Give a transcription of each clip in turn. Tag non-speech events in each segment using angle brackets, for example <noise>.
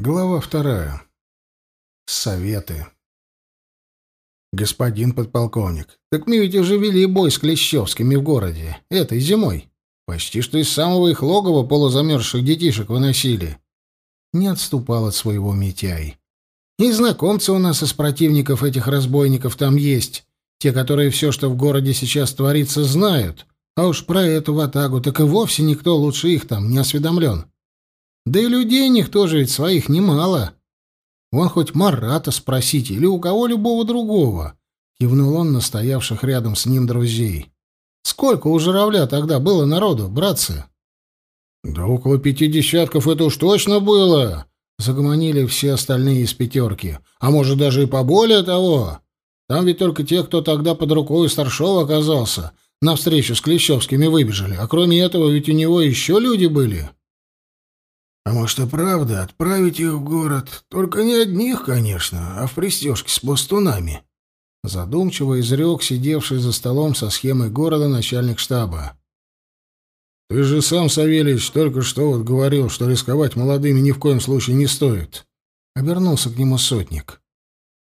Глава вторая. Советы. Господин подполковник, так мы ведь уже вели бой с Клещевскими в городе. Этой зимой. Почти что из самого их логова полузамерзших детишек выносили. Не отступал от своего Митяй. И знакомцы у нас из противников этих разбойников там есть. Те, которые все, что в городе сейчас творится, знают. А уж про эту ватагу так и вовсе никто лучше их там не осведомлен. Да и людей них тоже ведь своих немало. Вон хоть Марата спросите или у кого любого другого. Кивнул он на стоявших рядом с ним друзей. Сколько у журавля тогда было народу, братцы? Да около пяти десятков это уж точно было. Загомонили все остальные из пятерки. А может, даже и поболее того. Там ведь только те, кто тогда под рукой у старшего оказался, на встречу с Клещевскими выбежали. А кроме этого ведь у него еще люди были. А может и правда отправить их в город, только не одних, конечно, а в пристежке с пластунами. Задумчиво изрек сидевший за столом со схемой города начальник штаба. «Ты же сам, Савельич, только что вот говорил, что рисковать молодыми ни в коем случае не стоит». Обернулся к нему сотник.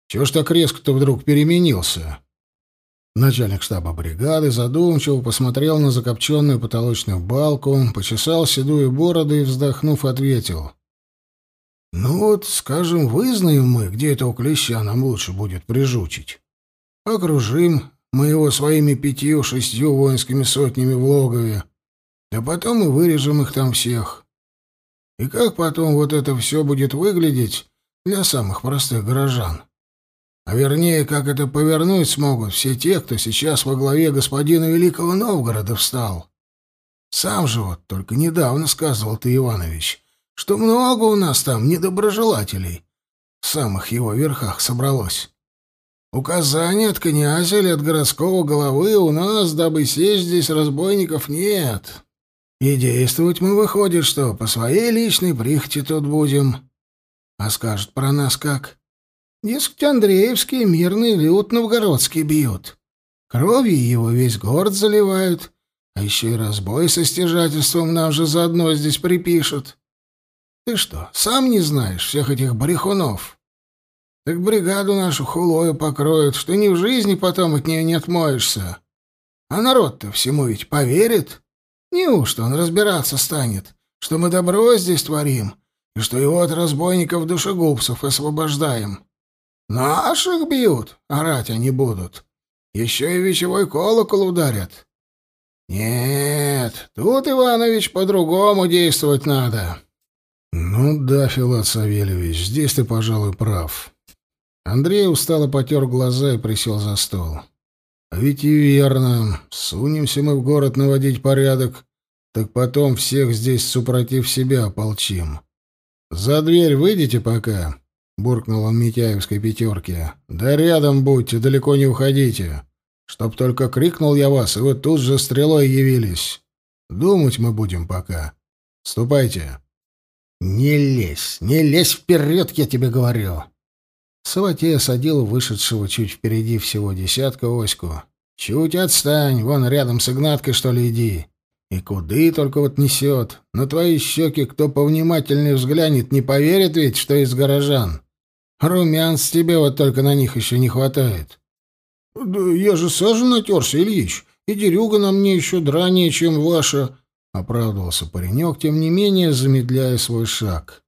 «Чего ж так резко-то вдруг переменился?» Начальник штаба бригады задумчиво посмотрел на закопченную потолочную балку, почесал седую бороду и, вздохнув, ответил. «Ну вот, скажем, вызнаем мы, где этого клеща нам лучше будет прижучить. Окружим мы его своими пятью-шестью воинскими сотнями в логове, а потом и вырежем их там всех. И как потом вот это все будет выглядеть для самых простых горожан?» А вернее, как это повернуть смогут все те, кто сейчас во главе господина Великого Новгорода встал. Сам же вот только недавно сказывал ты, Иванович, что много у нас там недоброжелателей. В самых его верхах собралось. Указания от князя или от городского головы у нас, дабы сесть здесь, разбойников нет. И действовать мы, выходит, что по своей личной прихоти тут будем. А скажут про нас как? Дескать, Андреевские мирный люд новгородский бьют. Кровью его весь город заливают, а еще и разбой со стяжательством нам же заодно здесь припишут. Ты что, сам не знаешь всех этих брехунов? Так бригаду нашу хулою покроют, что ни в жизни потом от нее не отмоешься. А народ-то всему ведь поверит. Неужто он разбираться станет, что мы добро здесь творим, и что его от разбойников-душегубцев освобождаем?» Наших бьют, орать они будут. Еще и вечевой колокол ударят. Нет, тут, Иванович, по-другому действовать надо. Ну да, Филат Савельевич, здесь ты, пожалуй, прав. Андрей устало потер глаза и присел за стол. А ведь и верно. Сунемся мы в город наводить порядок, так потом всех здесь супротив себя ополчим. За дверь выйдите пока. — буркнул он Митяевской пятерке. «Да рядом будьте, далеко не уходите. Чтоб только крикнул я вас, и вы тут же стрелой явились. Думать мы будем пока. Ступайте». «Не лезь, не лезь вперед, я тебе говорю!» Саватей осадил вышедшего чуть впереди всего десятка оську. «Чуть отстань, вон рядом с Игнаткой, что ли, иди. И куды только вот несет. На твои щеки кто повнимательнее взглянет, не поверит ведь, что из горожан. Румянц тебе вот только на них еще не хватает. — Да я же сажу натерся, Ильич, и дерюга на мне еще дранее, чем ваша, — оправдывался паренек, тем не менее замедляя свой шаг.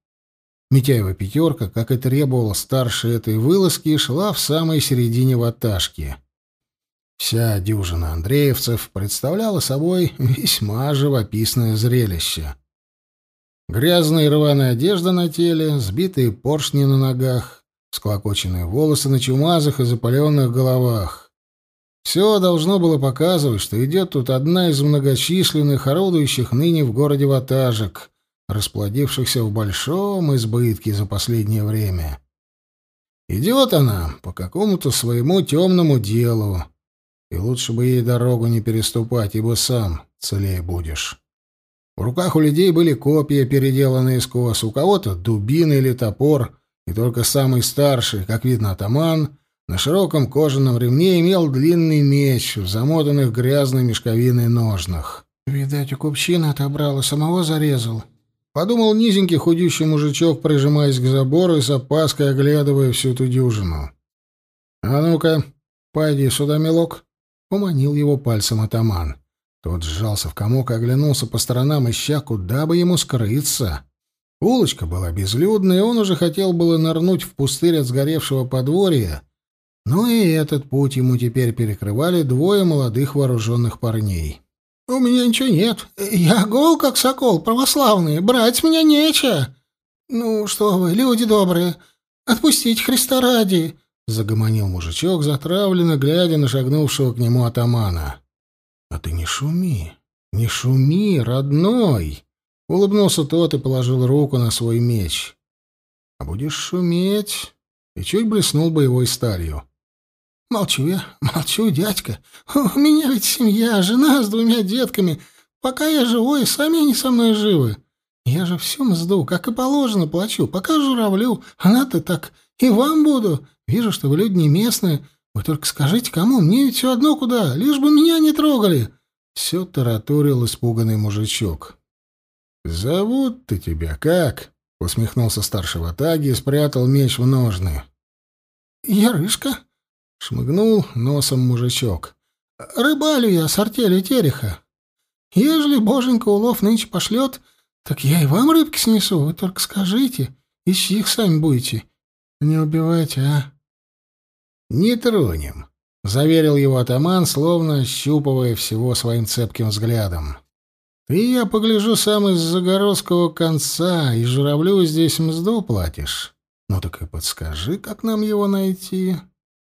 Митяева пятерка, как и требовала старше этой вылазки, шла в самой середине ваташки. Вся дюжина андреевцев представляла собой весьма живописное зрелище. Грязная рваная одежда на теле, сбитые поршни на ногах, склокоченные волосы на чумазах и запаленных головах. Все должно было показывать, что идет тут одна из многочисленных, орудующих ныне в городе ватажек, расплодившихся в большом избытке за последнее время. Идет она по какому-то своему темному делу, и лучше бы ей дорогу не переступать, ибо сам целее будешь. В руках у людей были копья, переделанные скос, у кого-то дубины или топор — и только самый старший, как видно атаман, на широком кожаном ремне имел длинный меч в замотанных грязной мешковиной ножнах. «Видать, у купчины отобрал и самого зарезал», — подумал низенький худющий мужичок, прижимаясь к забору и с опаской оглядывая всю эту дюжину. «А ну-ка, пойди сюда, милок», — поманил его пальцем атаман. Тот сжался в комок и оглянулся по сторонам, ища, куда бы ему скрыться. Улочка была безлюдная, он уже хотел было нырнуть в пустырь от сгоревшего подворья, но и этот путь ему теперь перекрывали двое молодых вооруженных парней. «У меня ничего нет. Я гол, как сокол, православный. Брать меня нечего. Ну, что вы, люди добрые, отпустите Христа ради!» — загомонил мужичок, затравленно глядя на шагнувшего к нему атамана. «А ты не шуми, не шуми, родной!» — улыбнулся тот и положил руку на свой меч. «А будешь шуметь...» и чуть блеснул боевой сталью. Молчу я, <laughs> молчу, дядька. У меня ведь семья, жена с двумя детками. Пока я живой, сами они со мной живы. Я же всю мзду, как и положено, плачу. Пока журавлю, она-то так и вам буду. Вижу, что вы люди не местные. Вы только скажите, кому? Мне ведь все одно куда, лишь бы меня не трогали. Все тараторил испуганный мужичок. «Зовут-то тебя как?» — усмехнулся старший ватаги и спрятал меч в ножны. «Ярышка», Шмыгнул носом мужичок. «Рыбалю я с артели тереха. Ежели боженька улов нынче пошлет, так я и вам рыбки снесу. Вы только скажите, из чьих сами будете. Не убивайте, а?» «Не тронем», — заверил его атаман, словно щупывая всего своим цепким взглядом. «Ты, я погляжу, сам из загородского конца, и журавлю здесь мзду платишь. Ну так и подскажи, как нам его найти».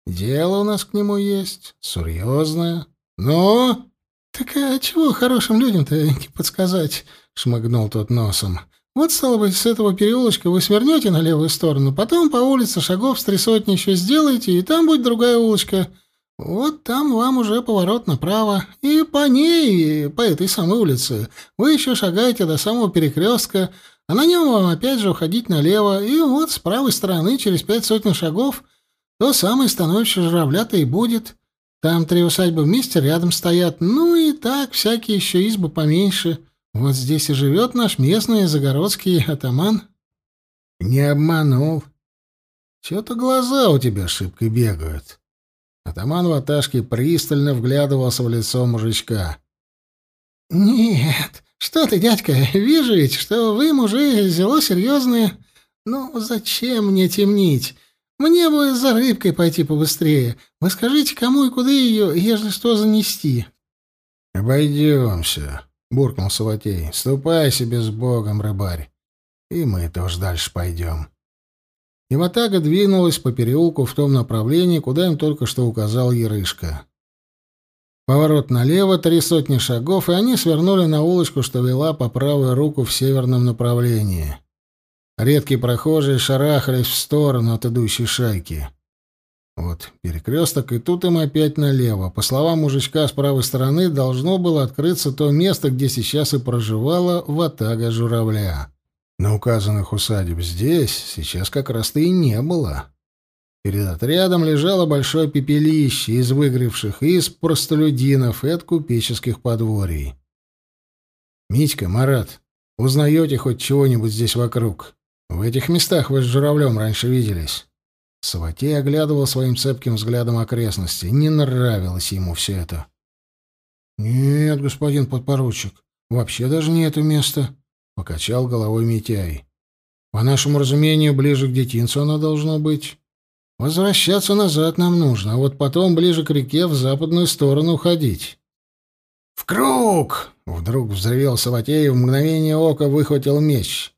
Дело у нас к нему есть, серьезное. Но... Так а чего хорошим людям-то не подсказать? Шмыгнул тот носом. Вот, стало быть, с этого переулочка вы свернете на левую сторону, потом по улице шагов с три сотни еще сделаете, и там будет другая улочка. Вот там вам уже поворот направо, и по ней, по этой самой улице, вы еще шагаете до самого перекрестка, а на нем вам опять же уходить налево, и вот с правой стороны через пять сотен шагов то самое становище журавля-то и будет. Там три усадьбы вместе рядом стоят, ну и так всякие еще избы поменьше. Вот здесь и живет наш местный загородский атаман. Не обманул. Чего-то глаза у тебя шибко бегают. Атаман в аташке пристально вглядывался в лицо мужичка. «Нет, что ты, дядька, вижу ведь, что вы, мужи, зело серьезные. Ну, зачем мне темнить? Мне бы за рыбкой пойти побыстрее. Вы скажите, кому и куда ее, ежели что, занести?» «Обойдемся», — буркнул Саватей. «Ступай себе с Богом, рыбарь. И мы тоже дальше пойдем». И Ватага двинулась по переулку в том направлении, куда им только что указал Ярышка. Поворот налево, три сотни шагов, и они свернули на улочку, что вела по правую руку в северном направлении. Редкие прохожие шарахались в сторону от идущей шайки. Вот перекресток, и тут им опять налево. По словам мужичка с правой стороны, должно было открыться то место, где сейчас и проживала ватага журавля. На указанных усадеб здесь сейчас как раз-то и не было. Перед отрядом лежало большое пепелище из выгревших из простолюдинов и от купеческих подворий. «Митька, Марат, узнаете хоть чего-нибудь здесь вокруг?» В этих местах вы с журавлем раньше виделись. Саватей оглядывал своим цепким взглядом окрестности. Не нравилось ему все это. «Нет, господин подпоручик, вообще даже не это место», — покачал головой Митяй. «По нашему разумению, ближе к детинцу оно должно быть. Возвращаться назад нам нужно, а вот потом ближе к реке в западную сторону уходить». «В круг!» — вдруг взревел Саватей в мгновение ока выхватил меч.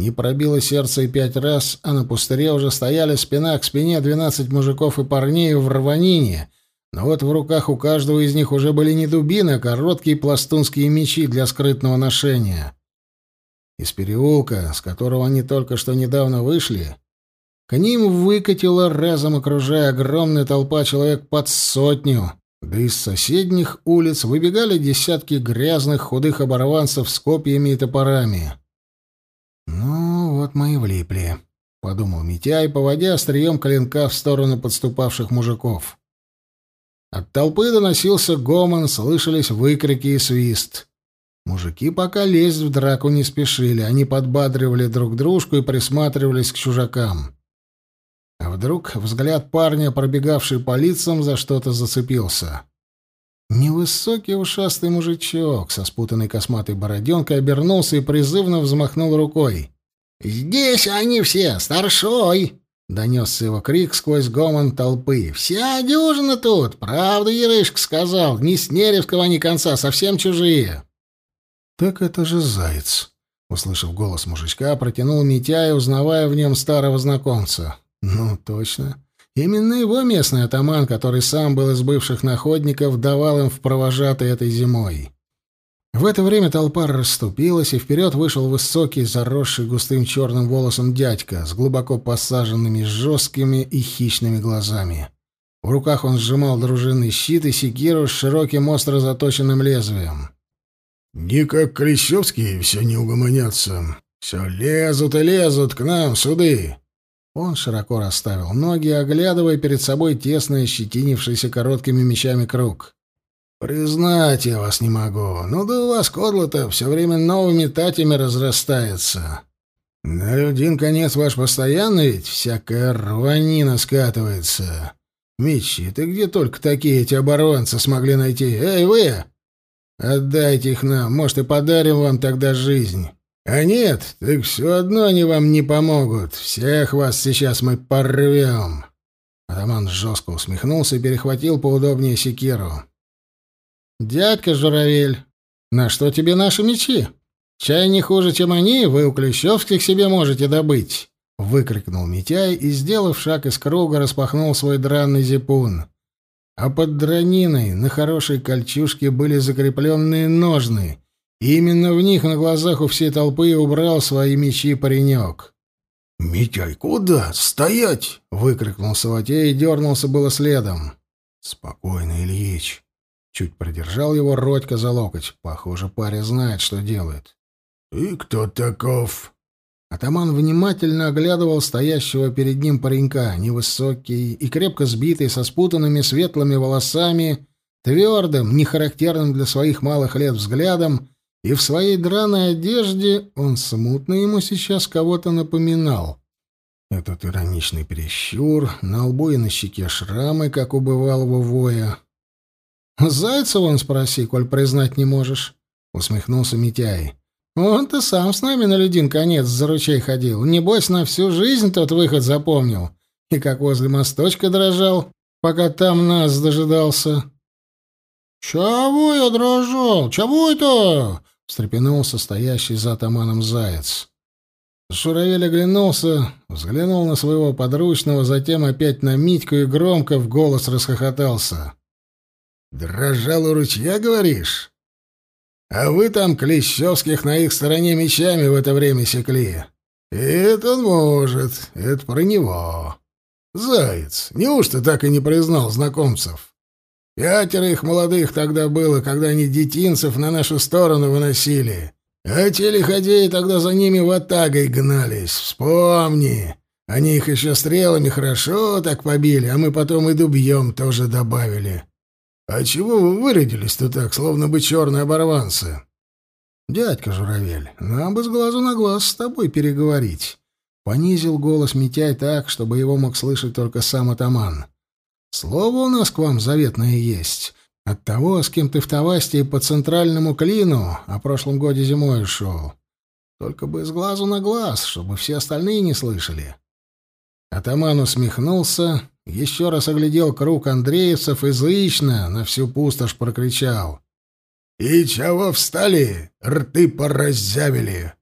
Не пробило сердце и пять раз, а на пустыре уже стояли спина к спине двенадцать мужиков и парней в рванине. Но вот в руках у каждого из них уже были не дубины, а короткие пластунские мечи для скрытного ношения. Из переулка, с которого они только что недавно вышли, к ним выкатила, разом окружая огромная толпа человек под сотню. Да из соседних улиц выбегали десятки грязных худых оборванцев с копьями и топорами. «Ну, вот мы и влипли», — подумал Митяй, поводя острием коленка в сторону подступавших мужиков. От толпы доносился гомон, слышались выкрики и свист. Мужики пока лезть в драку не спешили, они подбадривали друг дружку и присматривались к чужакам. А вдруг взгляд парня, пробегавший по лицам, за что-то зацепился. Невысокий ушастый мужичок со спутанной косматой бороденкой обернулся и призывно взмахнул рукой. «Здесь они все, старшой!» — донесся его крик сквозь гомон толпы. «Вся дюжина тут! Правда, Ерышка сказал, ни Неревского, ни конца, совсем чужие!» «Так это же заяц!» — услышав голос мужичка, протянул Митяя, узнавая в нем старого знакомца. «Ну, точно. Именно его местный атаман, который сам был из бывших находников, давал им в провожатый этой зимой». В это время толпа расступилась, и вперед вышел высокий, заросший густым черным волосом дядька с глубоко посаженными жесткими и хищными глазами. В руках он сжимал дружинный щит и секиру с широким остро заточенным лезвием. «Не как Клещевские все не угомонятся. Все лезут и лезут к нам, суды!» Он широко расставил ноги, оглядывая перед собой тесно ощетинившийся короткими мечами круг. «Признать я вас не могу. Ну да у вас кодло-то все время новыми татями разрастается. На один конец ваш постоянно ведь всякая рванина скатывается. Мечи, ты где только такие эти оборонцы смогли найти? Эй, вы! Отдайте их нам, может, и подарим вам тогда жизнь. А нет, так все одно они вам не помогут. Всех вас сейчас мы порвем». Атаман жестко усмехнулся и перехватил поудобнее секиру. «Дядька Журавель, на что тебе наши мечи? Чай не хуже, чем они, вы у Клещевских себе можете добыть!» — выкрикнул Митяй и, сделав шаг из круга, распахнул свой дранный зипун. А под драниной на хорошей кольчужке были закрепленные ножны, и именно в них на глазах у всей толпы убрал свои мечи паренек. «Митяй, куда? Стоять!» — выкрикнул Саватей и дернулся было следом. «Спокойно, Ильич!» Чуть продержал его Родька за локоть. Похоже, парень знает, что делает. «И кто таков?» Атаман внимательно оглядывал стоящего перед ним паренька, невысокий и крепко сбитый, со спутанными светлыми волосами, твердым, нехарактерным для своих малых лет взглядом, и в своей драной одежде он смутно ему сейчас кого-то напоминал. Этот ироничный перещур, на лбу и на щеке шрамы, как у бывалого воя, «Зайцева он спроси, коль признать не можешь», — усмехнулся Митяй. «Он-то сам с нами на ледин конец за ручей ходил. Небось, на всю жизнь тот выход запомнил. И как возле мосточка дрожал, пока там нас дожидался». «Чего я дрожал? Чего это?» — встрепенулся стоящий за атаманом заяц. Шуравель оглянулся, взглянул на своего подручного, затем опять на Митьку и громко в голос расхохотался. Дрожал у ручья, говоришь? А вы там Клещевских на их стороне мечами в это время секли. Это он может, это про него. Заяц, неужто так и не признал знакомцев? Пятеро их молодых тогда было, когда они детинцев на нашу сторону выносили. А те лиходеи тогда за ними в атагой гнались. Вспомни. Они их еще стрелами хорошо так побили, а мы потом и дубьем тоже добавили. «А чего вы вырядились-то так, словно бы черные оборванцы?» «Дядька Журавель, нам бы с глазу на глаз с тобой переговорить». Понизил голос Митяй так, чтобы его мог слышать только сам атаман. «Слово у нас к вам заветное есть. От того, с кем ты в Тавасте по центральному клину, а прошлом годе зимой ушел. Только бы с глазу на глаз, чтобы все остальные не слышали». Атаман усмехнулся еще раз оглядел круг андреевцев и зычно на всю пустошь прокричал. «И чего встали? Рты пораззявили!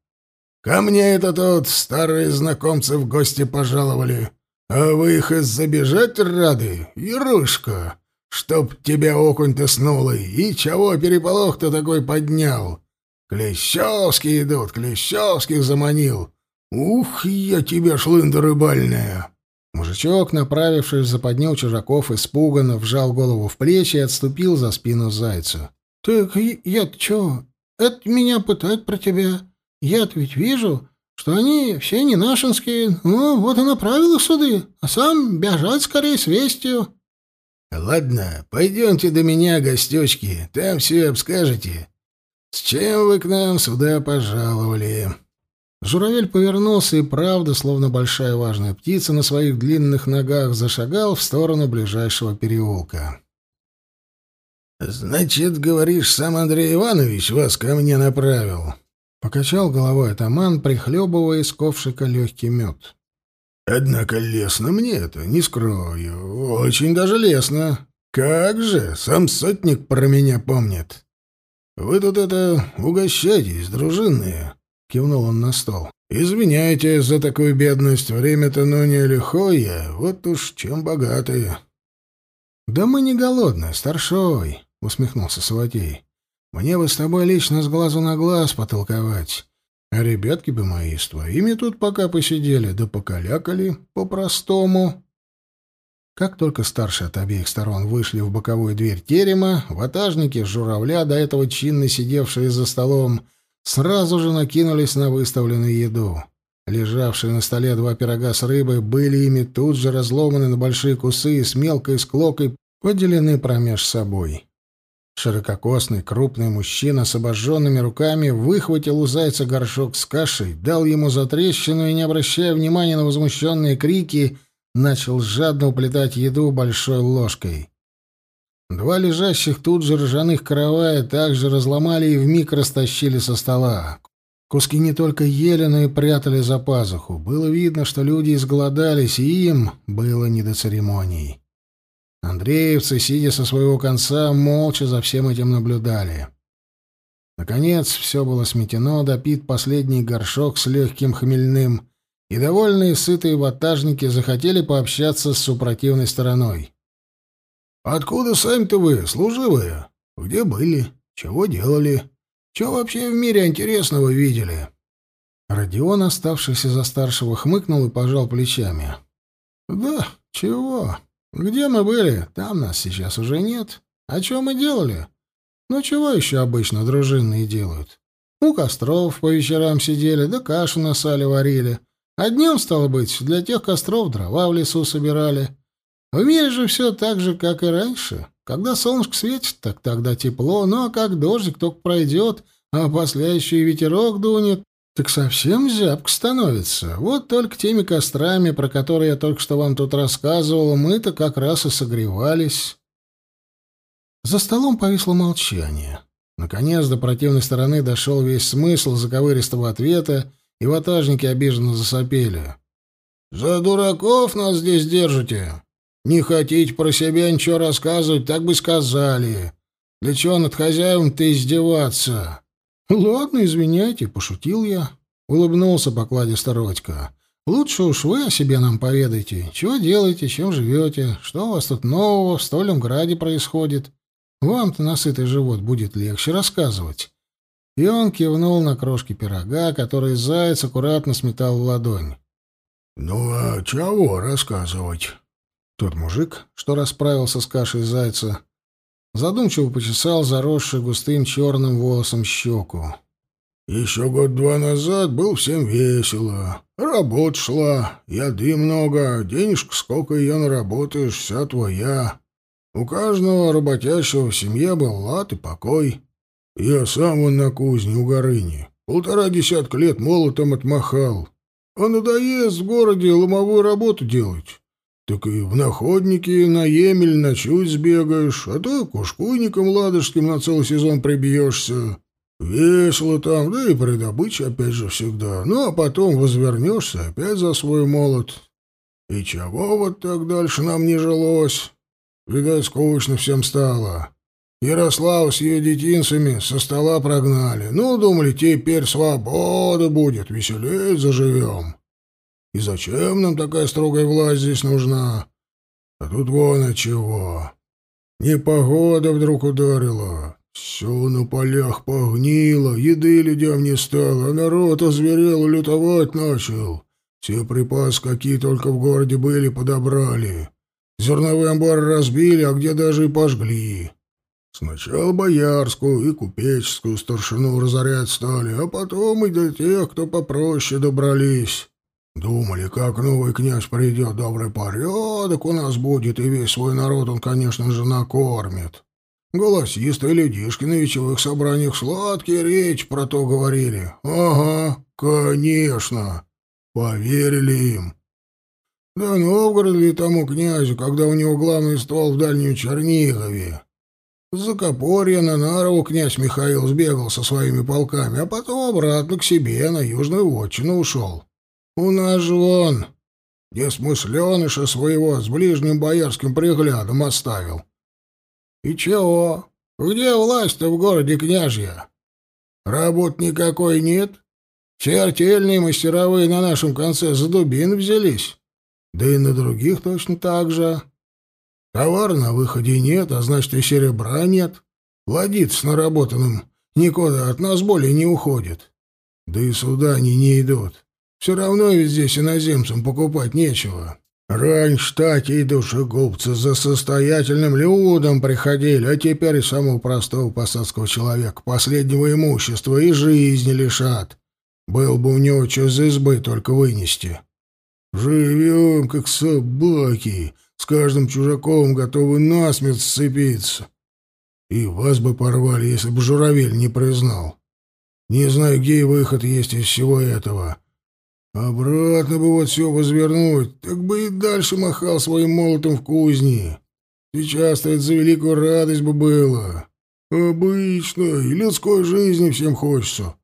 Ко мне это тут старые знакомцы в гости пожаловали, а вы их забежать рады, Ярушка, чтоб тебя окунь-то и чего переполох-то такой поднял? Клещевский идут, Клещевских заманил. Ух, я тебя шлында рыбальная!» Мужичок, направившись в западню чужаков, испуганно вжал голову в плечи и отступил за спину зайца. — Так я-то чё? Это меня пытают про тебя. Я-то ведь вижу, что они все не нашинские. Ну, вот и направил их суды, а сам бежать скорее с вестью. — Ладно, пойдемте до меня, гостечки, там все обскажете. С чем вы к нам сюда пожаловали?» Журавель повернулся и, правда, словно большая важная птица, на своих длинных ногах зашагал в сторону ближайшего переулка. «Значит, говоришь, сам Андрей Иванович вас ко мне направил?» Покачал головой атаман, прихлебывая из ковшика легкий мед. «Однако лестно мне это, не скрою. Очень даже лестно. Как же, сам сотник про меня помнит. Вы тут это угощайтесь, дружинные». — кивнул он на стол. «Извиняйте за такую бедность. Время-то ну не лихое. Вот уж чем богатые». «Да мы не голодные, старшой», — усмехнулся Саватей. «Мне бы с тобой лично с глазу на глаз потолковать. А ребятки бы мои с твоими тут пока посидели, да покалякали по-простому». Как только старшие от обеих сторон вышли в боковую дверь терема, ватажники журавля, до этого чинно сидевшие за столом, — сразу же накинулись на выставленную еду. Лежавшие на столе два пирога с рыбой были ими тут же разломаны на большие кусы и с мелкой склокой поделены промеж собой. Ширококосный, крупный мужчина с обожженными руками выхватил у зайца горшок с кашей, дал ему затрещину и, не обращая внимания на возмущенные крики, начал жадно уплетать еду большой ложкой. Два лежащих тут же ржаных каравая также разломали и вмиг растащили со стола. Куски не только ели, но и прятали за пазуху. Было видно, что люди изголодались, и им было не до церемоний. Андреевцы, сидя со своего конца, молча за всем этим наблюдали. Наконец, все было сметено, допит последний горшок с легким хмельным, и довольные сытые ватажники захотели пообщаться с супротивной стороной. «Откуда сами-то вы, служивые? Где были? Чего делали? Чего вообще в мире интересного видели?» Родион, оставшийся за старшего, хмыкнул и пожал плечами. «Да, чего? Где мы были? Там нас сейчас уже нет. А что мы делали? Ну, чего еще обычно дружинные делают? У костров по вечерам сидели, да кашу на сале варили. А днем, стало быть, для тех костров дрова в лесу собирали. В мире же все так же, как и раньше. Когда солнышко светит, так тогда тепло, а как дождик только пройдет, а после еще и ветерок дунет, так совсем зябко становится. Вот только теми кострами, про которые я только что вам тут рассказывал, мы-то как раз и согревались. За столом повисло молчание. Наконец до противной стороны дошел весь смысл заковыристого ответа, и ватажники обиженно засопели. «За дураков нас здесь держите!» Не хотите про себя ничего рассказывать, так бы сказали. Для чего над хозяевом-то издеваться? Ладно, извиняйте, пошутил я. Улыбнулся покладисто Родька. Лучше уж вы о себе нам поведайте. Чего делаете, чем живете, что у вас тут нового в Стольном Граде происходит. Вам-то на сытый живот будет легче рассказывать. И он кивнул на крошки пирога, который заяц аккуратно сметал в ладонь. «Ну а чего рассказывать?» Тот мужик, что расправился с кашей зайца, задумчиво почесал заросший густым черным волосом щеку. «Еще год-два назад был всем весело. Работа шла, еды много, денежка сколько ее наработаешь, вся твоя. У каждого работящего в семье был лад и покой. Я сам вон на кузне у Горыни. Полтора десятка лет молотом отмахал. А надоест в городе ломовую работу делать. Так и в находнике на Емель ночуй сбегаешь, а то к ушкуйникам ладожским на целый сезон прибьешься. Весело там, да и при добыче опять же всегда. Ну, а потом возвернешься опять за свой молот. И чего вот так дальше нам не жилось? Видать, скучно всем стало. Ярослав с ее детинцами со стола прогнали. Ну, думали, теперь свобода будет, веселее заживем. И зачем нам такая строгая власть здесь нужна? А тут вон от чего. Непогода вдруг ударила. Все на полях погнило, еды людям не стало, а народ озверел и лютовать начал. Все припасы, какие только в городе были, подобрали. Зерновые амбары разбили, а где даже и пожгли. Сначала боярскую и купеческую старшину разорять стали, а потом и до тех, кто попроще добрались. Думали, как новый князь придет, добрый порядок у нас будет, и весь свой народ он, конечно же, накормит. Голосистые людишки на вечевых собраниях сладкие речи про то говорили. Ага, конечно. Поверили им. Да Новгород ли тому князю, когда у него главный ствол в Дальнем Чернигове? За Копорье на Нарову князь Михаил сбегал со своими полками, а потом обратно к себе на южную вотчину ушел. У нас же вон, где смысленыша своего с ближним боярским приглядом оставил. И чего? Где власть-то в городе княжья? Работ никакой нет? Все артельные мастеровые на нашем конце за дубин взялись. Да и на других точно так же. Товара на выходе нет, а значит, и серебра нет. Ладит наработанным никуда от нас более не уходит. Да и сюда они не идут. Все равно ведь здесь иноземцам покупать нечего. Раньше такие душегубцы за состоятельным людом приходили, а теперь самого простого посадского человека, последнего имущества и жизни лишат. Был бы у него что за избы только вынести. Живем, как собаки, с каждым чужаком готовы насмерть сцепиться. И вас бы порвали, если бы журавель не признал. Не знаю, где и выход есть из всего этого. Обратно бы вот все возвернуть, так бы и дальше махал своим молотом в кузне. Сейчас-то это за великую радость бы было. Обычно и людской жизни всем хочется.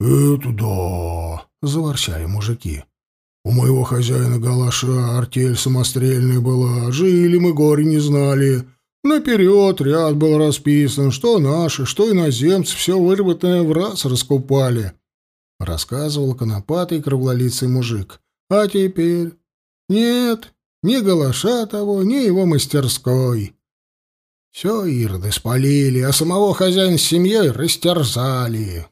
«Это да!» — заворчали мужики. У моего хозяина Галаша артель самострельная была, жили мы горе не знали. Наперед ряд был расписан, что наши, что иноземцы, все выработанное в раз раскупали. Рассказывал конопатый круглолицый мужик. А теперь? Нет, ни Галаша того, ни его мастерской. Все ирды спалили, а самого хозяина с семьей растерзали.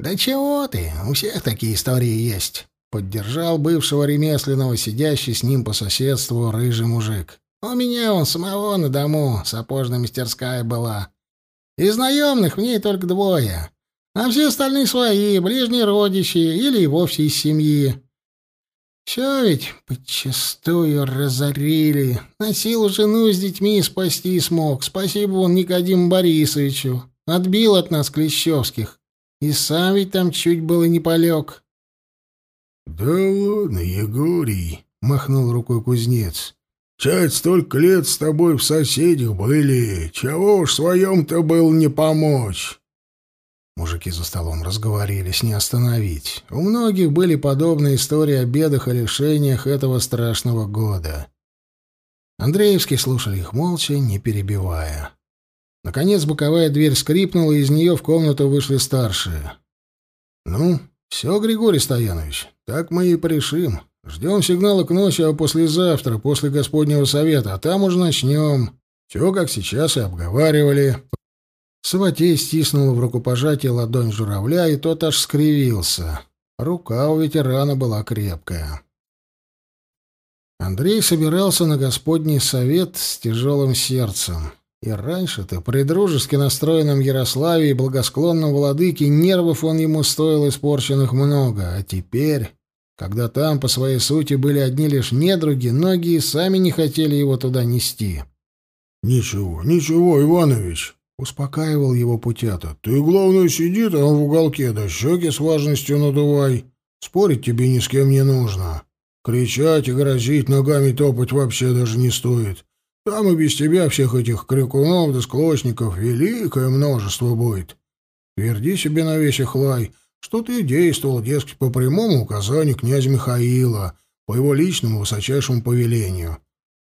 «Да чего ты? У всех такие истории есть. Поддержал бывшего ремесленного, сидящий с ним по соседству, рыжий мужик. «У меня он самого на дому, сапожная мастерская была. Из наемных в ней только двое, а все остальные свои, ближние родичи или вовсе из семьи. Все ведь подчастую разорили. На силу жену с детьми спасти смог. Спасибо он Никодиму Борисовичу. Отбил от нас Клещевских. И сам ведь там чуть было не полег». «Да ладно, Егорий!» — махнул рукой кузнец. «Чать столько лет с тобой в соседях были. Чего уж своем-то был не помочь?» Мужики за столом разговорились, не остановить. У многих были подобные истории о бедах и лишениях этого страшного года. Андреевский слушали их молча, не перебивая. Наконец боковая дверь скрипнула, и из нее в комнату вышли старшие. «Ну, все, Григорий Стоянович, так мы и порешим. Ждем сигнала к ночи, а послезавтра, после Господнего совета, а там уже начнем. Все, как сейчас и обговаривали. Саватей стиснул в рукопожатие ладонь журавля, и тот аж скривился. Рука у ветерана была крепкая. Андрей собирался на Господний совет с тяжелым сердцем. И раньше-то при дружески настроенном Ярославе и благосклонном владыке нервов он ему стоил испорченных много, а теперь, когда там по своей сути были одни лишь недруги, многие сами не хотели его туда нести. «Ничего, ничего, Иванович», — успокаивал его путята. «Ты, главное, сиди там в уголке, да щеки с важностью надувай. Спорить тебе ни с кем не нужно. Кричать и грозить, ногами топать вообще даже не стоит. Там и без тебя всех этих крикунов да склочников великое множество будет. Тверди себе на весь их лай, что ты действовал, дескать, по прямому указанию князя Михаила, по его личному высочайшему повелению.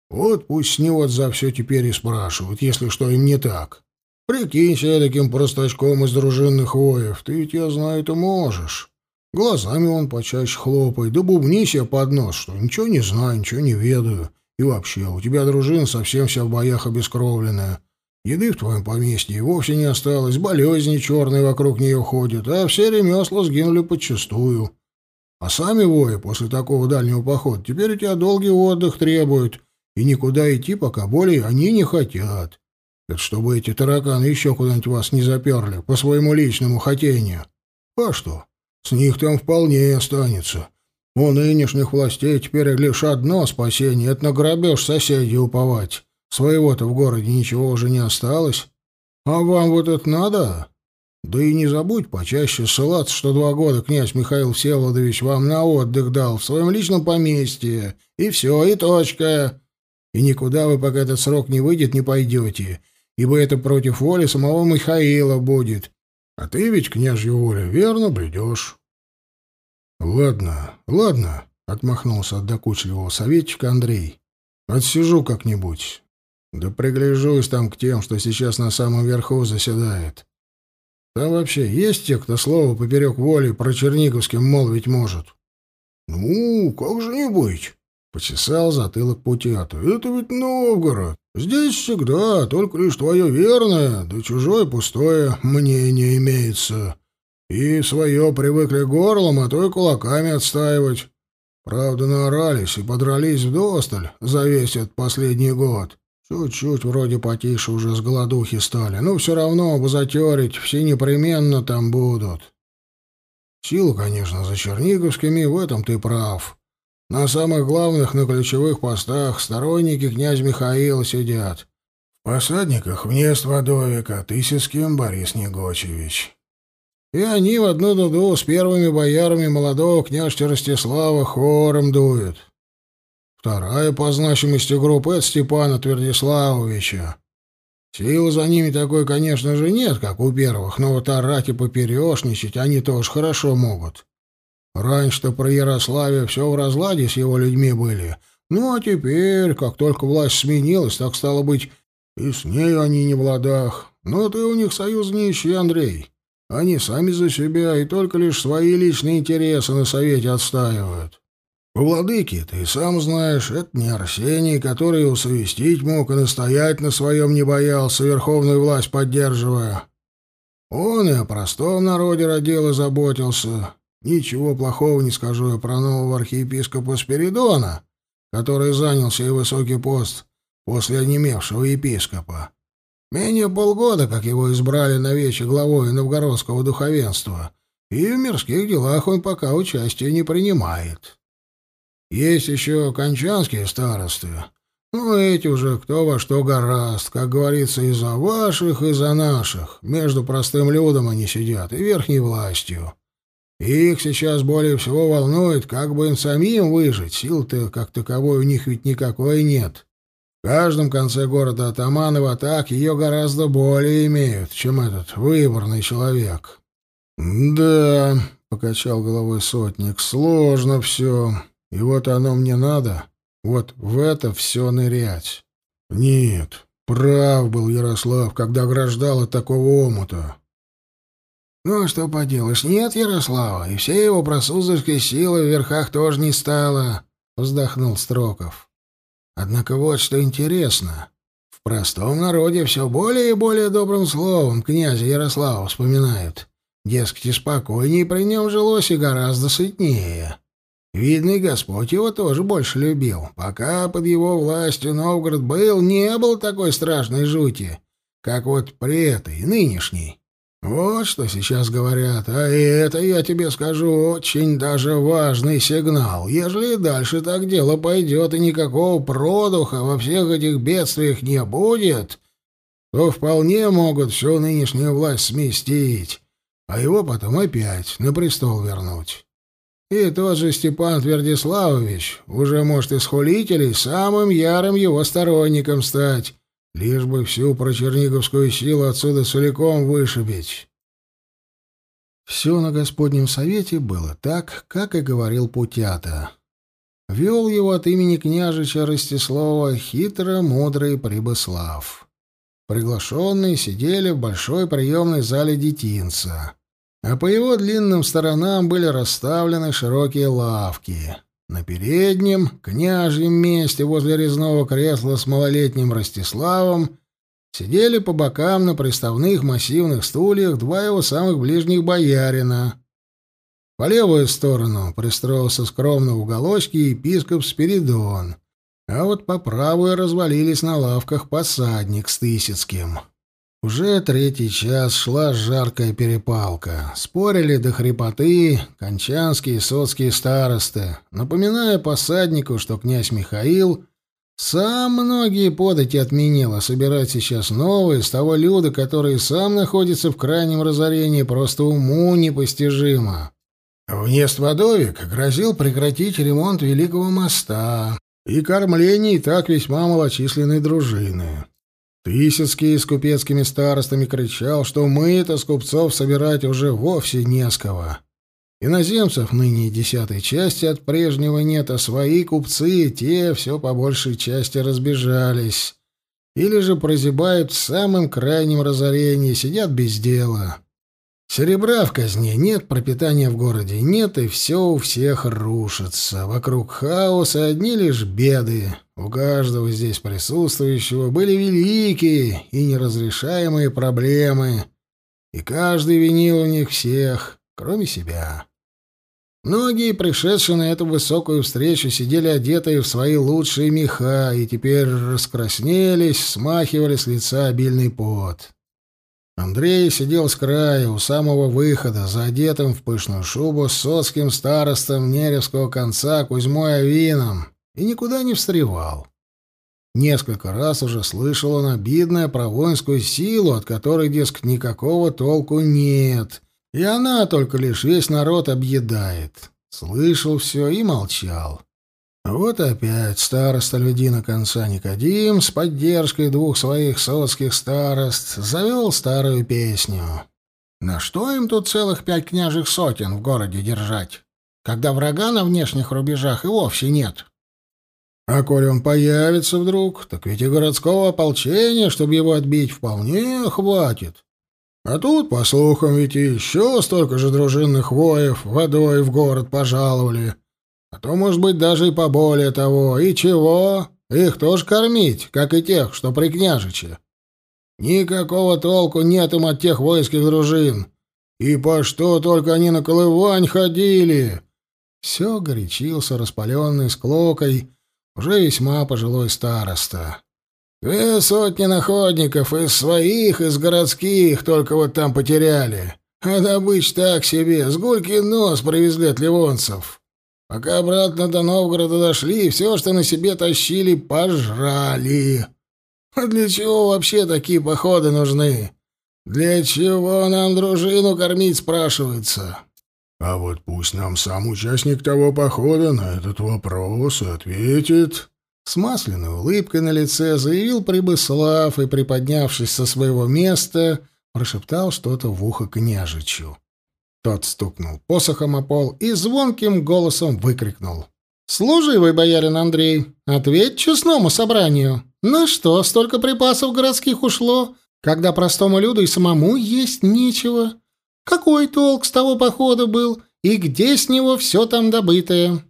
Вот пусть с него за все теперь и спрашивают, если что им не так. Прикинься таким простачком из дружинных воев, ты ведь, я знаю, ты можешь. Глазами он почаще хлопает, да бубни себе под нос, что ничего не знаю, ничего не ведаю. И вообще, у тебя дружина совсем вся в боях обескровленная. Еды в твоем поместье и вовсе не осталось, болезни черные вокруг нее ходят, а все ремесла сгинули подчистую. А сами вои после такого дальнего похода теперь у тебя долгий отдых требуют, и никуда идти пока более они не хотят. Это чтобы эти тараканы еще куда-нибудь вас не заперли по своему личному хотению. А что? С них там вполне останется. У нынешних властей теперь лишь одно спасение — это на грабеж соседей уповать. Своего-то в городе ничего уже не осталось. А вам вот это надо? Да и не забудь почаще ссылаться, что два года князь Михаил Всеволодович вам на отдых дал в своем личном поместье. И все, и точка. И никуда вы, пока этот срок не выйдет, не пойдете, ибо это против воли самого Михаила будет. А ты ведь княжью волю верно блюдешь. — Ладно, ладно, — отмахнулся от докучливого советчика Андрей. — Отсижу как-нибудь. Да пригляжусь там к тем, что сейчас на самом верху заседает. Там вообще есть те, кто слово поперек воли про Черниговским молвить может? — Ну, как же не быть? — почесал затылок Путята. — Это ведь Новгород. Здесь всегда только лишь твое верное, да чужое пустое мнение имеется. И свое привыкли горлом, а то и кулаками отстаивать. Правда, наорались и подрались вдосталь за весь этот последний год. Чуть-чуть вроде потише уже с голодухи стали, но все равно обозатерить все непременно там будут. Сила, конечно, за Черниговскими, в этом ты прав. На самых главных, на ключевых постах сторонники князь Михаила сидят. В посадниках вместо Водовика Тысяцким Борис Негочевич. И они в одну дуду с первыми боярами молодого княжья Ростислава хором дуют. Вторая по значимости группа — это Степана Твердиславовича. Силы за ними такой, конечно же, нет, как у первых, но вот орать и поперешничать они тоже хорошо могут. Раньше-то про Ярославия все в разладе с его людьми были. Ну, а теперь, как только власть сменилась, так стало быть, и с ней они не в ладах. Но ты у них союз не Андрей. Они сами за себя и только лишь свои личные интересы на совете отстаивают. У владыки, ты сам знаешь, это не Арсений, который усовестить мог и настоять на своем не боялся, верховную власть поддерживая. Он и о простом народе родил и заботился. Ничего плохого не скажу я про нового архиепископа Спиридона, который занял сей высокий пост после онемевшего епископа. Менее полгода, как его избрали на вече главой новгородского духовенства, и в мирских делах он пока участия не принимает. Есть еще кончанские старосты. Ну, эти уже кто во что гораст, как говорится, и за ваших, и за наших. Между простым людом они сидят и верхней властью. Их сейчас более всего волнует, как бы им самим выжить. Сил-то как таковой у них ведь никакой нет. В каждом конце города атаманы в атак ее гораздо более имеют, чем этот выборный человек. «Да», — покачал головой сотник, — «сложно все». И вот оно мне надо, вот в это все нырять. Нет, прав был Ярослав, когда ограждал от такого омута. Ну, а что поделаешь, нет Ярослава, и все его просузовской силы в верхах тоже не стало, — вздохнул Строков. Однако вот что интересно. В простом народе все более и более добрым словом князя Ярослава вспоминают. Дескать, и спокойнее при нем жилось и гораздо сытнее. Видный Господь его тоже больше любил. Пока под его властью Новгород был, не было такой страшной жути, как вот при этой, нынешней. Вот что сейчас говорят, а это, я тебе скажу, очень даже важный сигнал. Ежели дальше так дело пойдет и никакого продуха во всех этих бедствиях не будет, то вполне могут всю нынешнюю власть сместить, а его потом опять на престол вернуть. И тот же Степан Твердиславович уже может из хулителей самым ярым его сторонником стать, лишь бы всю прочерниговскую силу отсюда целиком вышибить. Все на Господнем Совете было так, как и говорил Путята. Вел его от имени княжича Ростислава хитро-мудрый Прибыслав. Приглашенные сидели в большой приемной зале детинца а по его длинным сторонам были расставлены широкие лавки. На переднем, княжьем месте возле резного кресла с малолетним Ростиславом сидели по бокам на приставных массивных стульях два его самых ближних боярина. По левую сторону пристроился скромно в уголочке епископ Спиридон, а вот по правую развалились на лавках посадник с Тысяцким. Уже третий час шла жаркая перепалка. Спорили до хрипоты кончанские и соцкие старосты, напоминая посаднику, что князь Михаил Сам многие подати отменил, а собирать сейчас новые с того люда, который сам находится в крайнем разорении, просто уму непостижимо. Внестводовик грозил прекратить ремонт Великого моста и кормление и так весьма малочисленной дружины. Тысяцкий с купецкими старостами кричал, что мы-то с купцов собирать уже вовсе не с кого. Иноземцев ныне десятой части от прежнего нет, а свои купцы, те все по большей части разбежались. Или же прозябают в самом крайнем разорении, сидят без дела. Серебра в казне нет, пропитания в городе нет, и все у всех рушится. Вокруг хаоса одни лишь беды. У каждого здесь присутствующего были великие и неразрешаемые проблемы, и каждый винил у них всех, кроме себя. Многие, пришедшие на эту высокую встречу, сидели одетые в свои лучшие меха и теперь раскраснелись, смахивали с лица обильный пот. Андрей сидел с края, у самого выхода, за одетым в пышную шубу с соцким старостом Неревского конца Кузьмой Авином, и никуда не встревал. Несколько раз уже слышал он обидное про воинскую силу, от которой, дескать, никакого толку нет, и она только лишь весь народ объедает. Слышал все и молчал. Вот опять староста Людина конца Никодим с поддержкой двух своих соцких старост завел старую песню. На что им тут целых пять княжих сотен в городе держать, когда врага на внешних рубежах и вовсе нет? А коли он появится вдруг, так ведь и городского ополчения, чтобы его отбить, вполне хватит. А тут, по слухам, ведь еще столько же дружинных воев водой в город пожаловали. А то, может быть, даже и поболее того. И чего? Их тоже кормить, как и тех, что при княжиче. Никакого толку нет им от тех воинских дружин. И по что только они на Колывань ходили? Все горячился, распаленный склокой, уже весьма пожилой староста. Две сотни находников из своих, из городских, только вот там потеряли. А добыча так себе, с гульки нос привезли от ливонцев. Пока обратно до Новгорода дошли, все, что на себе тащили, пожрали. А для чего вообще такие походы нужны? Для чего нам дружину кормить, спрашивается? А вот пусть нам сам участник того похода на этот вопрос ответит. С масляной улыбкой на лице заявил Прибыслав и, приподнявшись со своего места, прошептал что-то в ухо княжичу. Тот стукнул посохом о пол и звонким голосом выкрикнул. «Служивый, боярин Андрей, ответь честному собранию. На что столько припасов городских ушло, когда простому люду и самому есть нечего? Какой толк с того похода был, и где с него все там добытое?»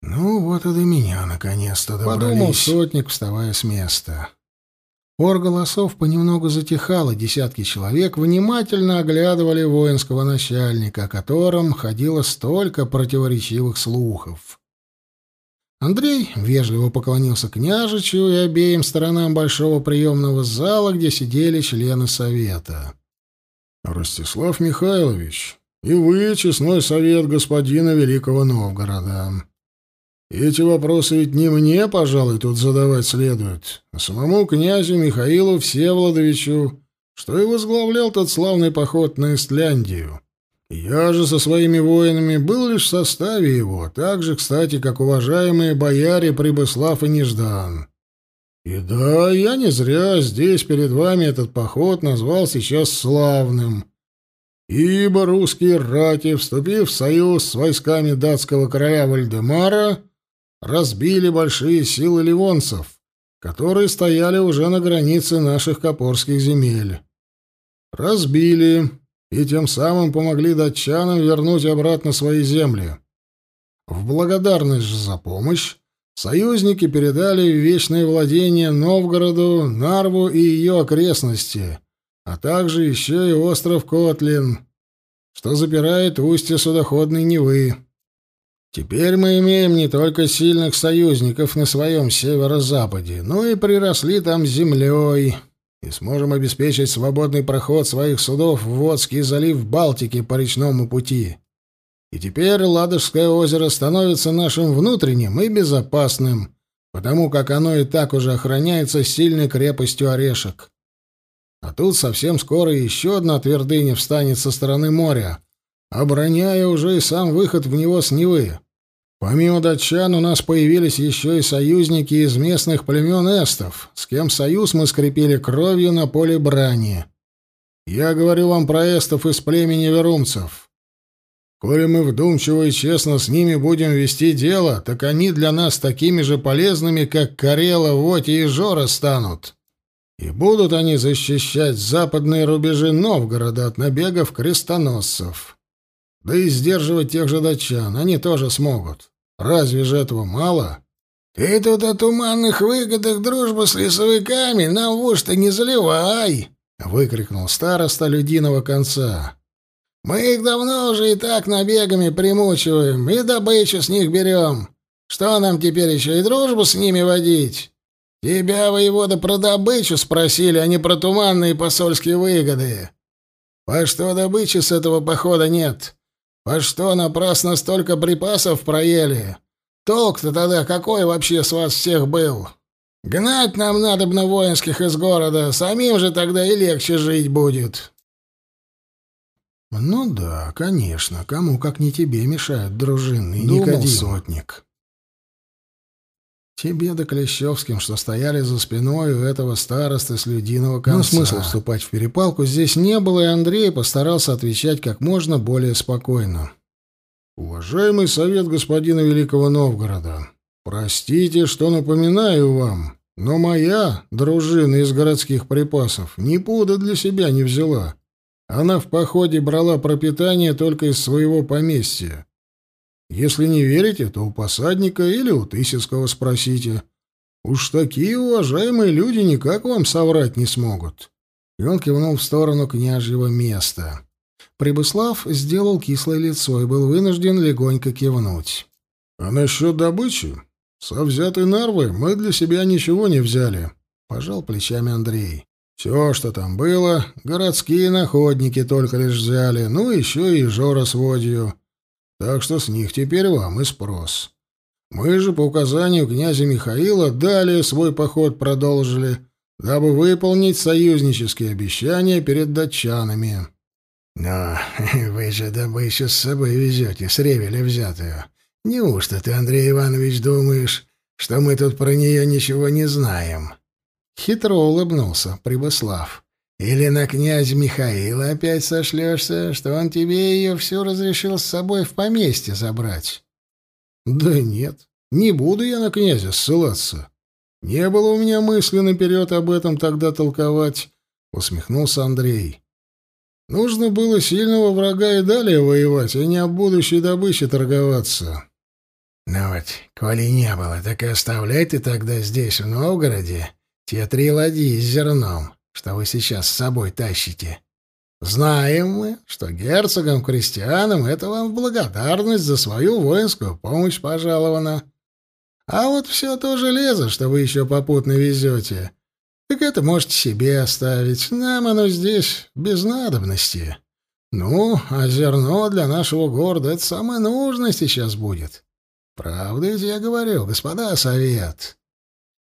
«Ну вот и до меня наконец-то добрались», — подумал сотник, вставая с места. Ор голосов понемногу затихал, и десятки человек внимательно оглядывали воинского начальника, о котором ходило столько противоречивых слухов. Андрей вежливо поклонился княжичу и обеим сторонам большого приемного зала, где сидели члены совета. «Ростислав Михайлович, и вы, честной совет господина Великого Новгорода», эти вопросы ведь не мне, пожалуй, тут задавать следует, а самому князю Михаилу Всеволодовичу, что и возглавлял тот славный поход на Истляндию. Я же со своими воинами был лишь в составе его, так же, кстати, как уважаемые бояре Прибыслав и Неждан. И да, я не зря здесь перед вами этот поход назвал сейчас славным. Ибо русские рати, вступив в союз с войсками датского короля Вальдемара, разбили большие силы ливонцев, которые стояли уже на границе наших копорских земель. Разбили и тем самым помогли датчанам вернуть обратно свои земли. В благодарность же за помощь союзники передали вечное владение Новгороду, Нарву и ее окрестности, а также еще и остров Котлин, что запирает устье судоходной Невы. Теперь мы имеем не только сильных союзников на своем северо-западе, но и приросли там землей, и сможем обеспечить свободный проход своих судов в Водский залив Балтики по речному пути. И теперь Ладожское озеро становится нашим внутренним и безопасным, потому как оно и так уже охраняется сильной крепостью орешек. А тут совсем скоро еще одна твердыня встанет со стороны моря, обороняя уже и сам выход в него с Невы. Помимо датчан у нас появились еще и союзники из местных племен эстов, с кем союз мы скрепили кровью на поле брани. Я говорю вам про эстов из племени верумцев. Коли мы вдумчиво и честно с ними будем вести дело, так они для нас такими же полезными, как Карела, Воти и Жора станут. И будут они защищать западные рубежи Новгорода от набегов крестоносцев. Да и сдерживать тех же датчан они тоже смогут. Разве же этого мало? Ты тут о туманных выгодах дружбы с лесовиками нам в уши не заливай, выкрикнул староста людиного конца. Мы их давно уже и так набегами примучиваем, и добычу с них берем. Что нам теперь еще и дружбу с ними водить? Тебя, воевода, про добычу спросили, а не про туманные посольские выгоды. По что добычи с этого похода нет? По что напрасно столько припасов проели? Толк-то тогда какой вообще с вас всех был? Гнать нам надобно воинских из города, самим же тогда и легче жить будет. Ну да, конечно, кому как не тебе мешают дружинный Думал сотник. Тебе да Клещевским, что стояли за спиной у этого старосты с людиного конца. Но смысла вступать в перепалку здесь не было, и Андрей постарался отвечать как можно более спокойно. «Уважаемый совет господина Великого Новгорода, простите, что напоминаю вам, но моя дружина из городских припасов ни пуда для себя не взяла. Она в походе брала пропитание только из своего поместья. Если не верите, то у посадника или у Тысяцкого спросите. Уж такие уважаемые люди никак вам соврать не смогут. И он кивнул в сторону княжьего места. Прибыслав сделал кислое лицо и был вынужден легонько кивнуть. — А насчет добычи? Со взятой нарвы мы для себя ничего не взяли, — пожал плечами Андрей. Все, что там было, городские находники только лишь взяли, ну еще и Жора с водью. Так что с них теперь вам и спрос. Мы же по указанию князя Михаила далее свой поход продолжили, дабы выполнить союзнические обещания перед датчанами. Но <laughs> вы же добычу с собой везете, с ревеля взятую. Неужто ты, Андрей Иванович, думаешь, что мы тут про нее ничего не знаем? Хитро улыбнулся Прибыслав. Или на князь Михаила опять сошлешься, что он тебе ее всю разрешил с собой в поместье забрать? Да нет, не буду я на князя ссылаться. Не было у меня мысли наперед об этом тогда толковать, усмехнулся Андрей. Нужно было сильного врага и далее воевать, а не об будущей добыче торговаться. Ну вот, коли не было, так и оставляй ты тогда здесь, в Новгороде, те три ладьи с зерном, что вы сейчас с собой тащите. Знаем мы, что герцогам-крестьянам это вам в благодарность за свою воинскую помощь пожаловано. А вот все то железо, что вы еще попутно везете, так это можете себе оставить. Нам оно здесь без надобности. Ну, а зерно для нашего города — это самое нужное сейчас будет. Правда ведь я говорю, господа совет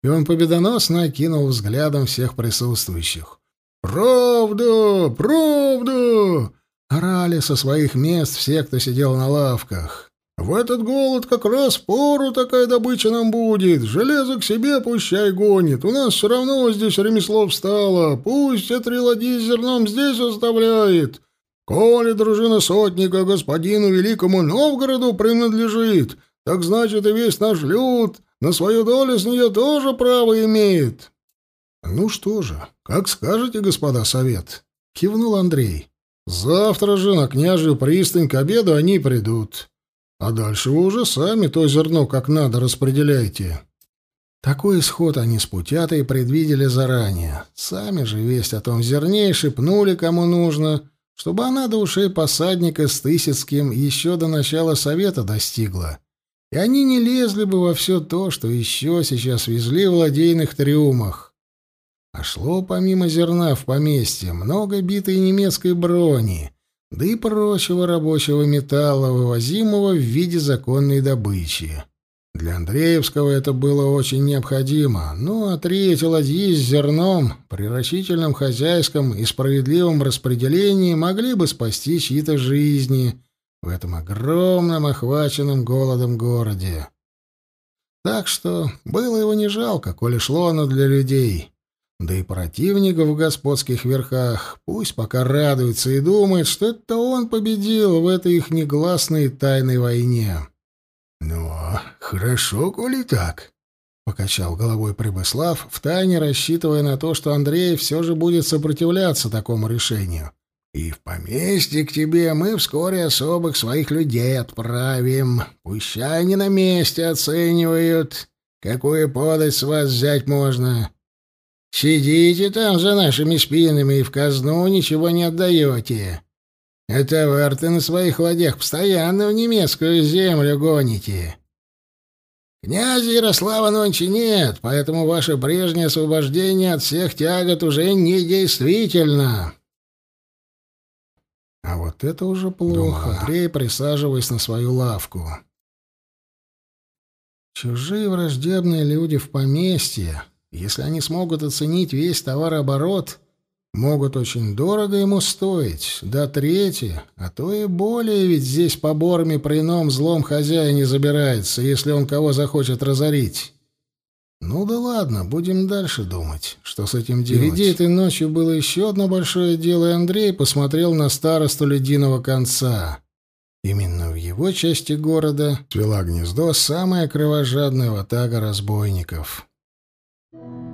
и он победоносно окинул взглядом всех присутствующих. «Правда! Правда!» — орали со своих мест все, кто сидел на лавках. «В этот голод как раз пору такая добыча нам будет. Железо к себе пущай гонит. У нас все равно здесь ремесло встало. Пусть ладьи с зерном здесь оставляет. Коли дружина сотника господину великому Новгороду принадлежит, так значит и весь наш люд на свою долю с нее тоже право имеет. — Ну что же, как скажете, господа совет, — кивнул Андрей. — Завтра же на княжью пристань к обеду они придут. А дальше вы уже сами то зерно как надо распределяйте. Такой исход они с Путятой предвидели заранее. Сами же весть о том зерне шепнули кому нужно, чтобы она до ушей посадника с Тысяцким еще до начала совета достигла и они не лезли бы во все то, что еще сейчас везли в ладейных трюмах. А шло помимо зерна в поместье много битой немецкой брони, да и прочего рабочего металла, вывозимого в виде законной добычи. Для Андреевского это было очень необходимо, ну а эти ладьи с зерном при рачительном хозяйском и справедливом распределении могли бы спасти чьи-то жизни в этом огромном охваченном голодом городе. Так что было его не жалко, коли шло оно для людей. Да и противников в господских верхах пусть пока радуется и думает, что это он победил в этой их негласной тайной войне. «Ну, хорошо, коли так», — покачал головой Прибыслав, втайне рассчитывая на то, что Андрей все же будет сопротивляться такому решению. «И в поместье к тебе мы вскоре особых своих людей отправим. Пусть они на месте оценивают, какую подать с вас взять можно. Сидите там за нашими спинами и в казну ничего не отдаете. А товар ты на своих ладьях постоянно в немецкую землю гоните. Князя Ярослава нонче нет, поэтому ваше прежнее освобождение от всех тягот уже недействительно. А вот это уже плохо. Андрей, присаживаясь на свою лавку. Чужие враждебные люди в поместье, если они смогут оценить весь товарооборот, могут очень дорого ему стоить, до трети, а то и более, ведь здесь поборами при ином злом хозяине забирается, если он кого захочет разорить. Ну да ладно, будем дальше думать, что с этим делать. Впереди этой ночью было еще одно большое дело, и Андрей посмотрел на старосту ледяного конца. Именно в его части города свела гнездо самая кровожадная ватага разбойников — Thank you.